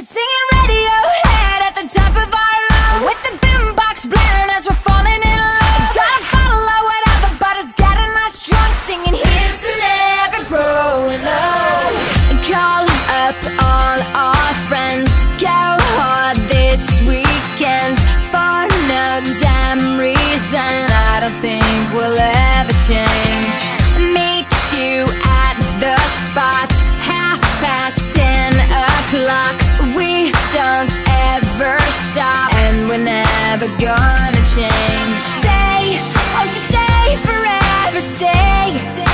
Singing Radiohead at the top of our lungs. With the boombox blaring as we're falling in love. Got a bottle of whatever, but it's getting us drunk Singing here's to never growing up Call up all our friends. Go hard this weekend. For no damn reason. I don't think we'll ever never gonna change. Stay, oh, won't you stay forever, stay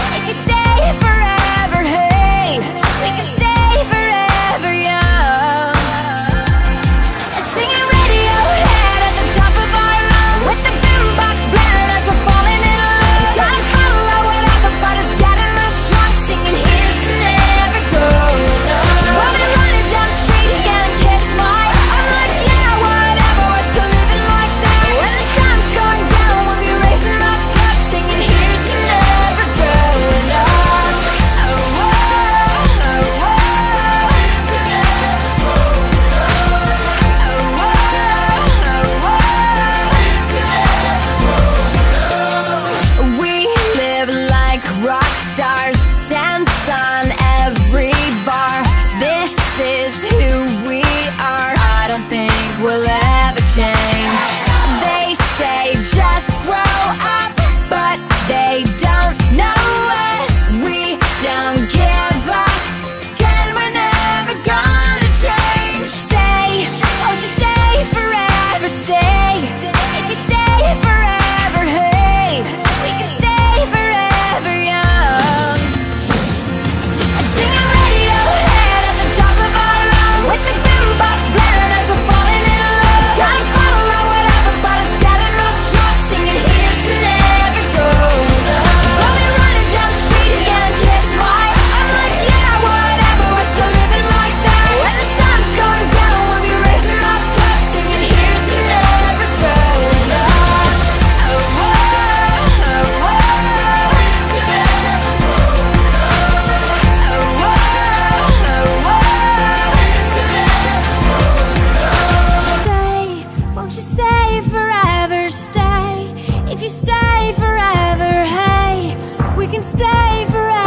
Don't you say forever, stay. If you stay forever, hey, we can stay forever.